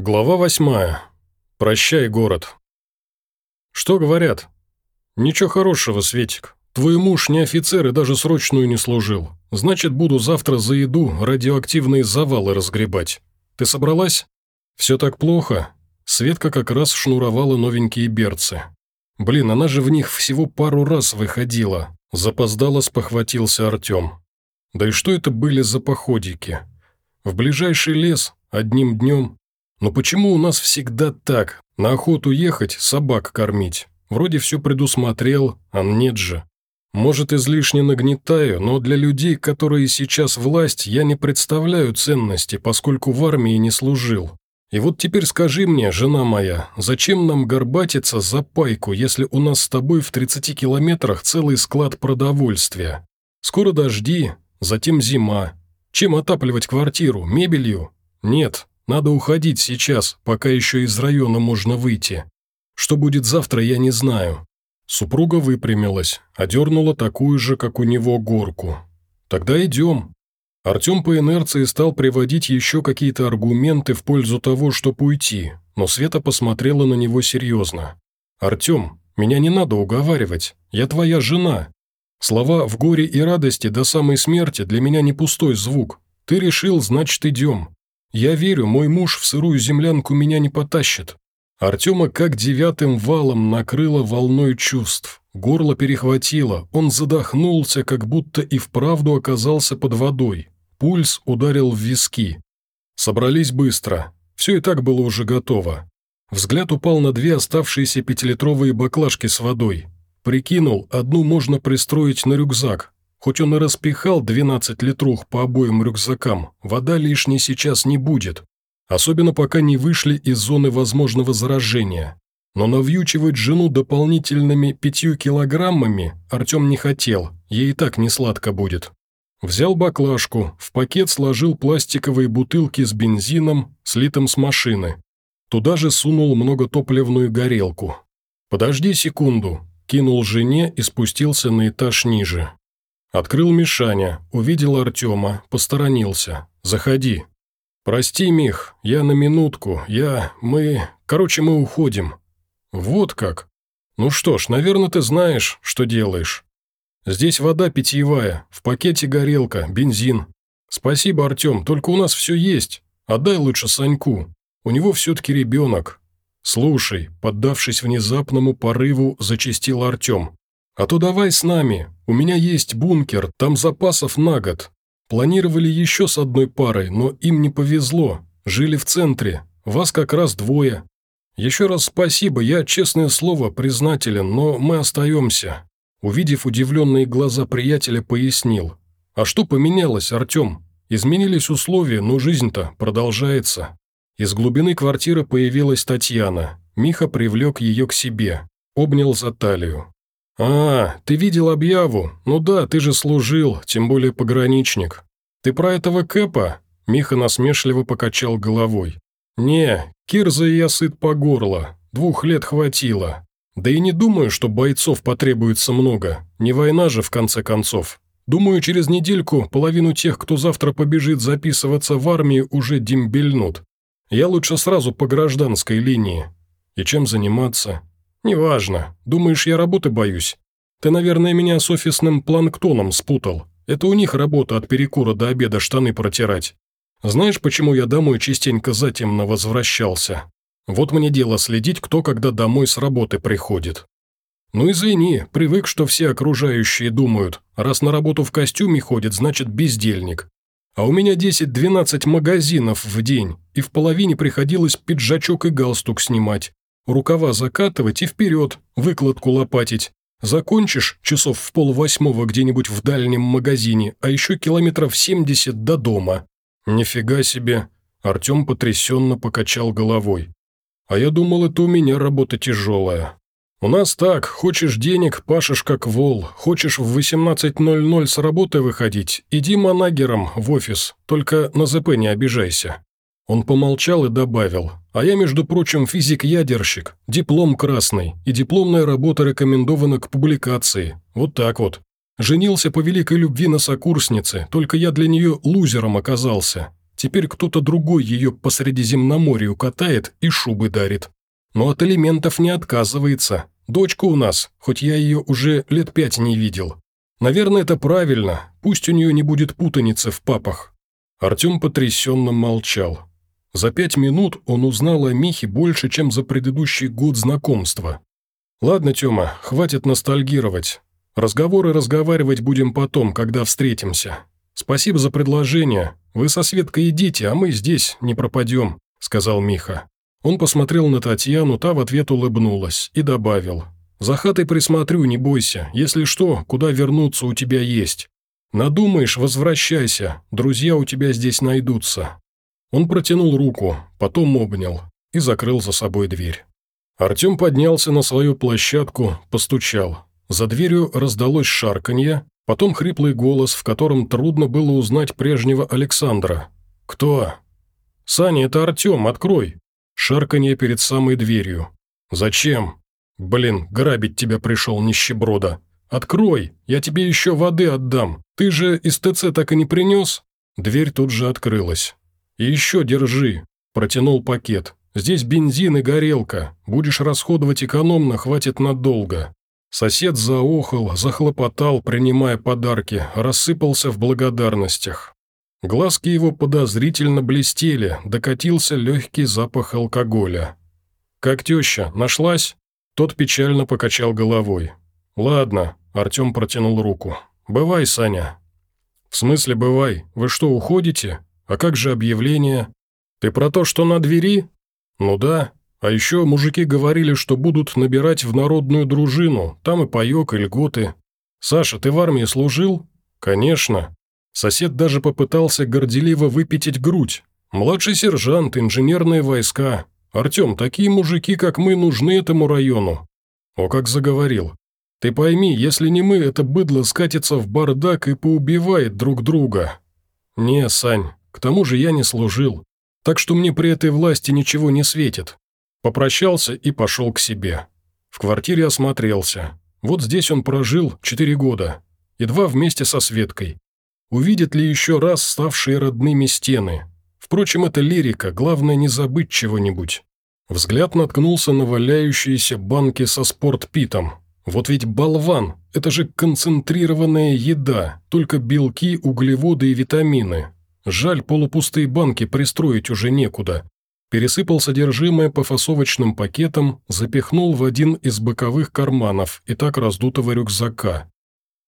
Глава восьмая. Прощай, город. Что говорят? Ничего хорошего, Светик. Твой муж не офицер и даже срочную не служил. Значит, буду завтра за еду радиоактивные завалы разгребать. Ты собралась? Все так плохо. Светка как раз шнуровала новенькие берцы. Блин, она же в них всего пару раз выходила. Запоздало спохватился Артем. Да и что это были за походики? В ближайший лес, одним днем, но почему у нас всегда так? На охоту ехать, собак кормить. Вроде все предусмотрел, а нет же. Может, излишне нагнетаю, но для людей, которые сейчас власть, я не представляю ценности, поскольку в армии не служил. И вот теперь скажи мне, жена моя, зачем нам горбатиться за пайку, если у нас с тобой в 30 километрах целый склад продовольствия? Скоро дожди, затем зима. Чем отапливать квартиру? Мебелью? Нет, надо уходить сейчас, пока еще из района можно выйти. Что будет завтра, я не знаю». Супруга выпрямилась, одернула такую же, как у него, горку. «Тогда идем». Артем по инерции стал приводить еще какие-то аргументы в пользу того, чтобы уйти, но Света посмотрела на него серьезно. «Артем, меня не надо уговаривать, я твоя жена. Слова «в горе и радости до самой смерти» для меня не пустой звук. Ты решил, значит, идем. Я верю, мой муж в сырую землянку меня не потащит. Артема как девятым валом накрыло волной чувств. Горло перехватило, он задохнулся, как будто и вправду оказался под водой. Пульс ударил в виски. Собрались быстро. Все и так было уже готово. Взгляд упал на две оставшиеся пятилитровые баклажки с водой. Прикинул, одну можно пристроить на рюкзак, Хоть он и распихал 12 литрух по обоим рюкзакам, вода лишней сейчас не будет. Особенно пока не вышли из зоны возможного заражения. Но навьючивать жену дополнительными пятью килограммами Артем не хотел, ей и так не сладко будет. Взял баклажку, в пакет сложил пластиковые бутылки с бензином, слитым с машины. Туда же сунул многотопливную горелку. «Подожди секунду», кинул жене и спустился на этаж ниже. Открыл Мишаня, увидел Артема, посторонился. «Заходи». «Прости, Мих, я на минутку, я... мы... короче, мы уходим». «Вот как? Ну что ж, наверное, ты знаешь, что делаешь. Здесь вода питьевая, в пакете горелка, бензин. Спасибо, Артем, только у нас все есть. Отдай лучше Саньку. У него все-таки ребенок». «Слушай», поддавшись внезапному порыву, зачистил Артем. «А то давай с нами. У меня есть бункер, там запасов на год. Планировали еще с одной парой, но им не повезло. Жили в центре. Вас как раз двое. Еще раз спасибо, я, честное слово, признателен, но мы остаемся». Увидев удивленные глаза приятеля, пояснил. «А что поменялось, Артем? Изменились условия, но жизнь-то продолжается». Из глубины квартиры появилась Татьяна. Миха привлек ее к себе, обнял за талию. «А, ты видел объяву? Ну да, ты же служил, тем более пограничник. Ты про этого Кэпа?» Миха насмешливо покачал головой. «Не, Кирза и я сыт по горло. Двух лет хватило. Да и не думаю, что бойцов потребуется много. Не война же, в конце концов. Думаю, через недельку половину тех, кто завтра побежит записываться в армию, уже дембельнут. Я лучше сразу по гражданской линии. И чем заниматься? «Неважно. Думаешь, я работы боюсь? Ты, наверное, меня с офисным планктоном спутал. Это у них работа от перекура до обеда штаны протирать. Знаешь, почему я домой частенько затемно возвращался? Вот мне дело следить, кто когда домой с работы приходит. Ну извини, привык, что все окружающие думают, раз на работу в костюме ходит, значит бездельник. А у меня 10-12 магазинов в день, и в половине приходилось пиджачок и галстук снимать, Рукава закатывать и вперед, выкладку лопатить. Закончишь часов в полвосьмого где-нибудь в дальнем магазине, а еще километров семьдесят до дома. Нифига себе. Артем потрясенно покачал головой. А я думал, это у меня работа тяжелая. У нас так, хочешь денег, пашешь как вол, хочешь в 18.00 с работы выходить, иди манагером в офис, только на ЗП не обижайся. Он помолчал и добавил, «А я, между прочим, физик-ядерщик, диплом красный, и дипломная работа рекомендована к публикации. Вот так вот. Женился по великой любви на сокурснице, только я для нее лузером оказался. Теперь кто-то другой ее по Средиземноморью катает и шубы дарит. Но от элементов не отказывается. Дочка у нас, хоть я ее уже лет пять не видел. Наверное, это правильно, пусть у нее не будет путаницы в папах». Артем потрясенно молчал. За пять минут он узнал о Михе больше, чем за предыдущий год знакомства. «Ладно, Тёма, хватит ностальгировать. Разговоры разговаривать будем потом, когда встретимся. Спасибо за предложение. Вы со Светкой идите, а мы здесь не пропадем», – сказал Миха. Он посмотрел на Татьяну, та в ответ улыбнулась и добавил. «За хатой присмотрю, не бойся. Если что, куда вернуться у тебя есть. Надумаешь, возвращайся, друзья у тебя здесь найдутся». Он протянул руку, потом обнял и закрыл за собой дверь. Артем поднялся на свою площадку, постучал. За дверью раздалось шарканье, потом хриплый голос, в котором трудно было узнать прежнего Александра. «Кто?» «Саня, это Артем, открой!» Шарканье перед самой дверью. «Зачем?» «Блин, грабить тебя пришел, нищеброда!» «Открой, я тебе еще воды отдам. Ты же из ТЦ так и не принес?» Дверь тут же открылась. «И еще держи», – протянул пакет. «Здесь бензин и горелка. Будешь расходовать экономно, хватит надолго». Сосед заохал, захлопотал, принимая подарки, рассыпался в благодарностях. Глазки его подозрительно блестели, докатился легкий запах алкоголя. «Как теща, нашлась?» Тот печально покачал головой. «Ладно», – Артем протянул руку. «Бывай, Саня». «В смысле бывай? Вы что, уходите?» «А как же объявление? Ты про то, что на двери?» «Ну да. А еще мужики говорили, что будут набирать в народную дружину, там и паёк, и льготы. Саша, ты в армии служил?» «Конечно». Сосед даже попытался горделиво выпятить грудь. «Младший сержант, инженерные войска. Артем, такие мужики, как мы, нужны этому району». О, как заговорил. «Ты пойми, если не мы, это быдло скатится в бардак и поубивает друг друга». «Не, Сань, к тому же я не служил, так что мне при этой власти ничего не светит. Попрощался и пошел к себе. В квартире осмотрелся. Вот здесь он прожил четыре года. Едва вместе со Светкой. Увидит ли еще раз ставшие родными стены? Впрочем, это лирика, главное не забыть чего-нибудь. Взгляд наткнулся на валяющиеся банки со спортпитом. Вот ведь болван, это же концентрированная еда, только белки, углеводы и витамины. Жаль, полупустые банки пристроить уже некуда. Пересыпал содержимое по фасовочным пакетам, запихнул в один из боковых карманов и так раздутого рюкзака.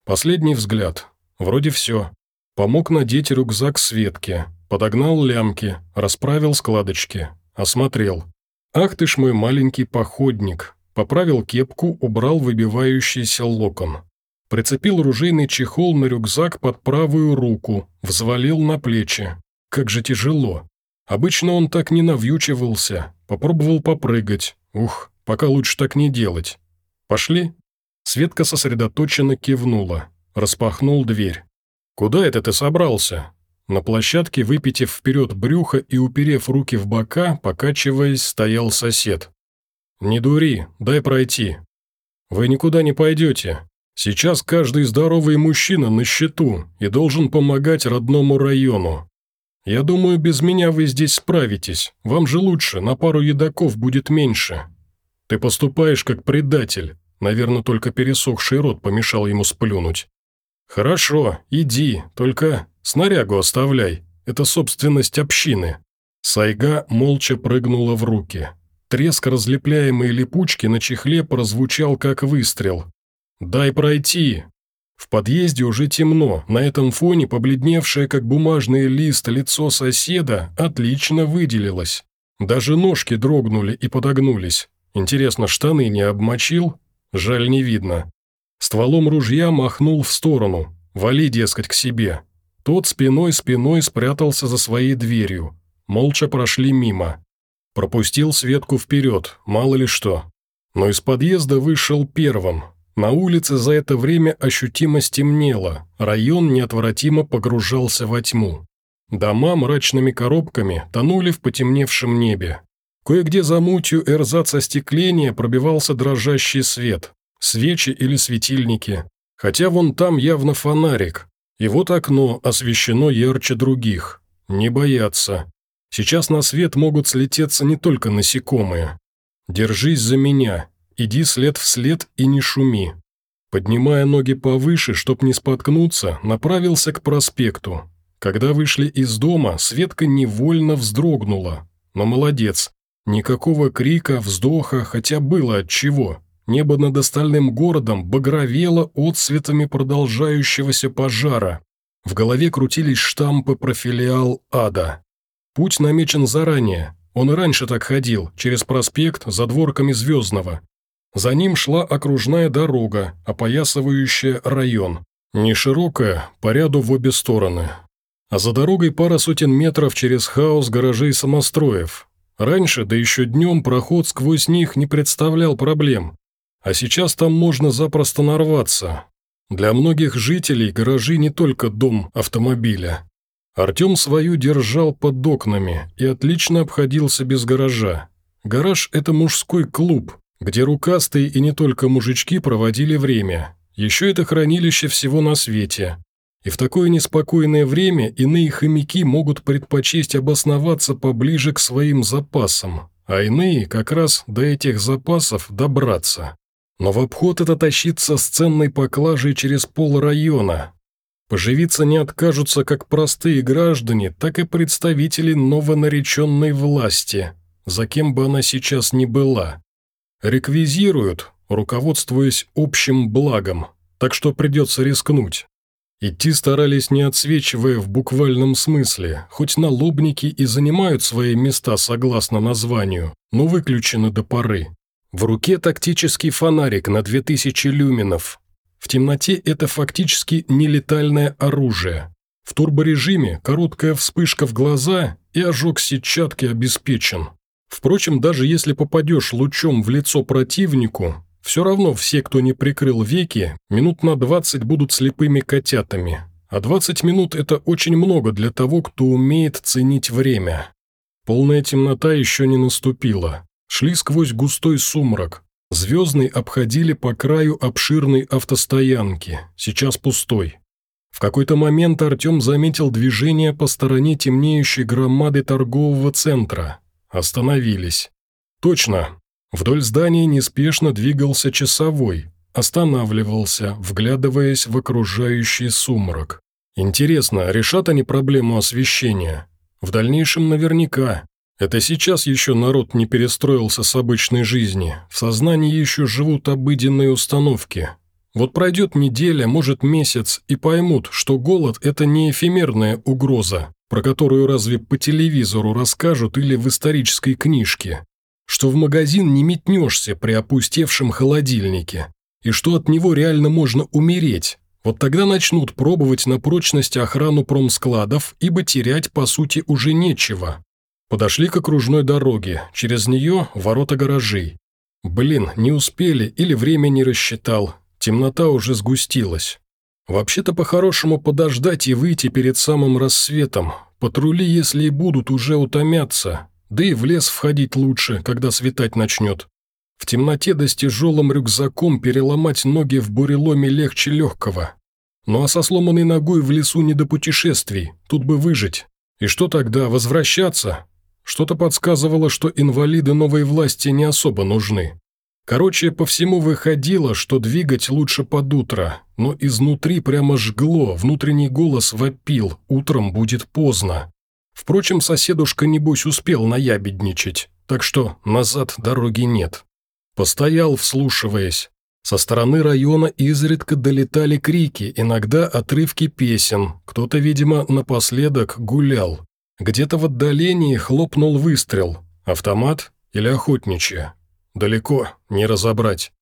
Последний взгляд. Вроде все. Помог надеть рюкзак Светке, подогнал лямки, расправил складочки, осмотрел. «Ах ты ж мой маленький походник!» Поправил кепку, убрал выбивающийся локон. Прицепил ружейный чехол на рюкзак под правую руку, взвалил на плечи. Как же тяжело. Обычно он так не навьючивался. Попробовал попрыгать. Ух, пока лучше так не делать. Пошли? Светка сосредоточенно кивнула. Распахнул дверь. «Куда это ты собрался?» На площадке, выпитив вперед брюхо и уперев руки в бока, покачиваясь, стоял сосед. «Не дури, дай пройти». «Вы никуда не пойдете. Сейчас каждый здоровый мужчина на счету и должен помогать родному району. Я думаю, без меня вы здесь справитесь. Вам же лучше, на пару едоков будет меньше. Ты поступаешь как предатель. Наверное, только пересохший рот помешал ему сплюнуть. Хорошо, иди, только снарягу оставляй. Это собственность общины. Сайга молча прыгнула в руки. Треск разлепляемой липучки на чехле прозвучал как выстрел. «Дай пройти!» В подъезде уже темно, на этом фоне побледневшее, как бумажный лист, лицо соседа отлично выделилось. Даже ножки дрогнули и подогнулись. Интересно, штаны не обмочил? Жаль, не видно. Стволом ружья махнул в сторону. «Вали, дескать, к себе». Тот спиной-спиной спрятался за своей дверью. Молча прошли мимо. Пропустил Светку вперед, мало ли что. Но из подъезда вышел первым, на улице за это время ощутимо стемнело, район неотвратимо погружался во тьму. Дома мрачными коробками тонули в потемневшем небе. Кое-где за мутью эрзац остекления пробивался дрожащий свет, свечи или светильники. Хотя вон там явно фонарик, и вот окно освещено ярче других. Не бояться. Сейчас на свет могут слететься не только насекомые. Держись за меня, иди след в след и не шуми. Поднимая ноги повыше, чтоб не споткнуться, направился к проспекту. Когда вышли из дома, Светка невольно вздрогнула. Но молодец. Никакого крика, вздоха, хотя было от чего. Небо над остальным городом багровело отцветами продолжающегося пожара. В голове крутились штампы про филиал ада. Путь намечен заранее. Он и раньше так ходил, через проспект, за дворками Звездного. За ним шла окружная дорога, опоясывающая район. Не широкая, по ряду в обе стороны. А за дорогой пара сотен метров через хаос гаражей самостроев. Раньше, да еще днем, проход сквозь них не представлял проблем. А сейчас там можно запросто нарваться, для многих жителей гаражи не только дом автомобиля. Артем свою держал под окнами и отлично обходился без гаража. Гараж – это мужской клуб, где рукастые и не только мужички проводили время. Еще это хранилище всего на свете. И в такое неспокойное время иные хомяки могут предпочесть обосноваться поближе к своим запасам, а иные как раз до этих запасов добраться. Но в обход это тащиться с ценной поклажей через пол района. Поживиться не откажутся как простые граждане, так и представители новонареченной власти, за кем бы она сейчас ни была. Реквизируют, руководствуясь общим благом, так что придется рискнуть. Идти старались не отсвечивая в буквальном смысле, хоть налобники и занимают свои места согласно названию, но выключены до поры. В руке тактический фонарик на 2000 люминов. В темноте это фактически нелетальное оружие. В турборежиме короткая вспышка в глаза и ожог сетчатки обеспечен. Впрочем, даже если попадешь лучом в лицо противнику, все равно все, кто не прикрыл веки, минут на 20 будут слепыми котятами. А 20 минут – это очень много для того, кто умеет ценить время. Полная темнота еще не наступила шли сквозь густой сумрак. Звездный обходили по краю обширной автостоянки, сейчас пустой. В какой-то момент Артем заметил движение по стороне темнеющей громады торгового центра. Остановились. Точно. Вдоль здания неспешно двигался часовой, останавливался, вглядываясь в окружающий сумрак. Интересно, решат они проблему освещения? В дальнейшем наверняка. Это сейчас еще народ не перестроился с обычной жизни, в сознании еще живут обыденные установки. Вот пройдет неделя, может месяц, и поймут, что голод – это не эфемерная угроза, про которую разве по телевизору расскажут или в исторической книжке, что в магазин не метнешься при опустевшем холодильнике, и что от него реально можно умереть. Вот тогда начнут пробовать на прочность охрану промскладов, ибо терять, по сути, уже нечего. Подошли к окружной дороге, через нее ворота гаражей. Блин, не успели или время не рассчитал, темнота уже сгустилась. Вообще-то по-хорошему подождать и выйти перед самым рассветом. Патрули, если и будут, уже утомятся. Да и в лес входить лучше, когда светать начнет. В темноте да с тяжелым рюкзаком переломать ноги в буреломе легче легкого. Ну а со сломанной ногой в лесу не до путешествий, тут бы выжить. И что тогда, возвращаться? Что-то подсказывало, что инвалиды новой власти не особо нужны. Короче, по всему выходило, что двигать лучше под утро, но изнутри прямо жгло, внутренний голос вопил, утром будет поздно. Впрочем, соседушка, небось, успел наябедничать, так что назад дороги нет. Постоял, вслушиваясь. Со стороны района изредка долетали крики, иногда отрывки песен, кто-то, видимо, напоследок гулял. Где-то в отдалении хлопнул выстрел. Автомат или охотничья? Далеко, не разобрать.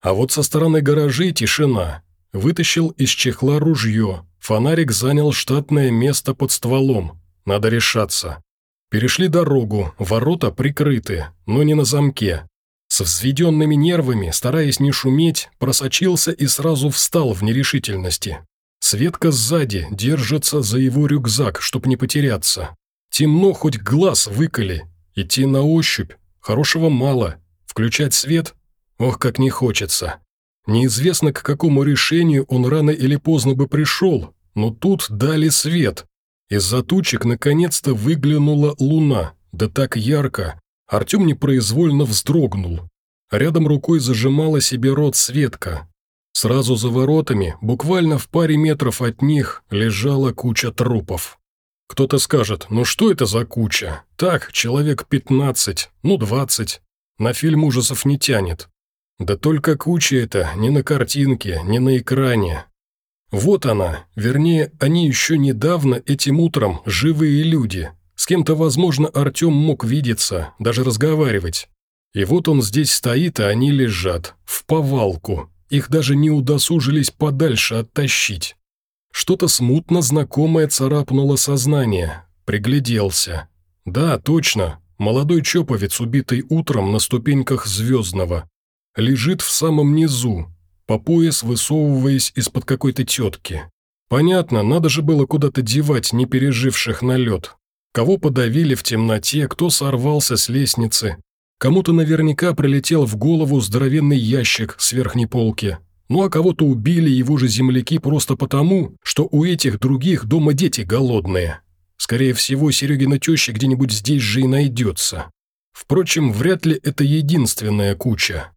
А вот со стороны гаражей тишина. Вытащил из чехла ружье. Фонарик занял штатное место под стволом. Надо решаться. Перешли дорогу, ворота прикрыты, но не на замке. С взведенными нервами, стараясь не шуметь, просочился и сразу встал в нерешительности. Светка сзади держится за его рюкзак, чтоб не потеряться. Темно, хоть глаз выколи. Идти на ощупь. Хорошего мало. Включать свет? Ох, как не хочется. Неизвестно, к какому решению он рано или поздно бы пришел, но тут дали свет. Из-за тучек наконец-то выглянула луна, да так ярко. Артем непроизвольно вздрогнул. Рядом рукой зажимала себе рот Светка. Сразу за воротами, буквально в паре метров от них, лежала куча трупов. Кто-то скажет, ну что это за куча? Так, человек 15, ну 20. На фильм ужасов не тянет. Да только куча это не на картинке, не на экране. Вот она, вернее, они еще недавно этим утром живые люди. С кем-то, возможно, Артем мог видеться, даже разговаривать. И вот он здесь стоит, а они лежат, в повалку. Их даже не удосужились подальше оттащить. Что-то смутно знакомое царапнуло сознание. Пригляделся. Да, точно, молодой чоповец, убитый утром на ступеньках Звездного. Лежит в самом низу, по пояс высовываясь из-под какой-то тетки. Понятно, надо же было куда-то девать не переживших налет. Кого подавили в темноте, кто сорвался с лестницы. Кому-то наверняка прилетел в голову здоровенный ящик с верхней полки. Ну а кого-то убили его же земляки просто потому, что у этих других дома дети голодные. Скорее всего, Серегина теща где-нибудь здесь же и найдется. Впрочем, вряд ли это единственная куча.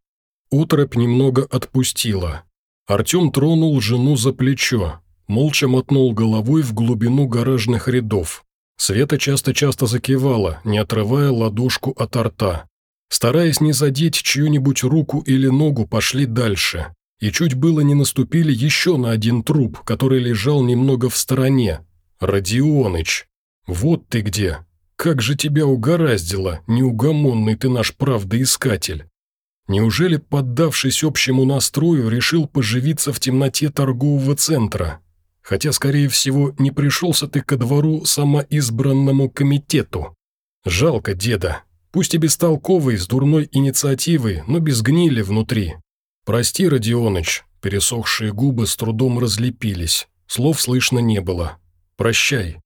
Утропь немного отпустила. Артем тронул жену за плечо, молча мотнул головой в глубину гаражных рядов. Света часто-часто закивала, не отрывая ладошку от рта. Стараясь не задеть чью-нибудь руку или ногу, пошли дальше. И чуть было не наступили еще на один труп, который лежал немного в стороне. Родионыч. Вот ты где. Как же тебя угораздило, неугомонный ты наш правдоискатель. Неужели, поддавшись общему настрою, решил поживиться в темноте торгового центра? Хотя, скорее всего, не пришелся ты ко двору самоизбранному комитету. Жалко деда. Пусть и бестолковый, с дурной инициативой, но без гнили внутри. Прости, Родионыч, пересохшие губы с трудом разлепились. Слов слышно не было. Прощай.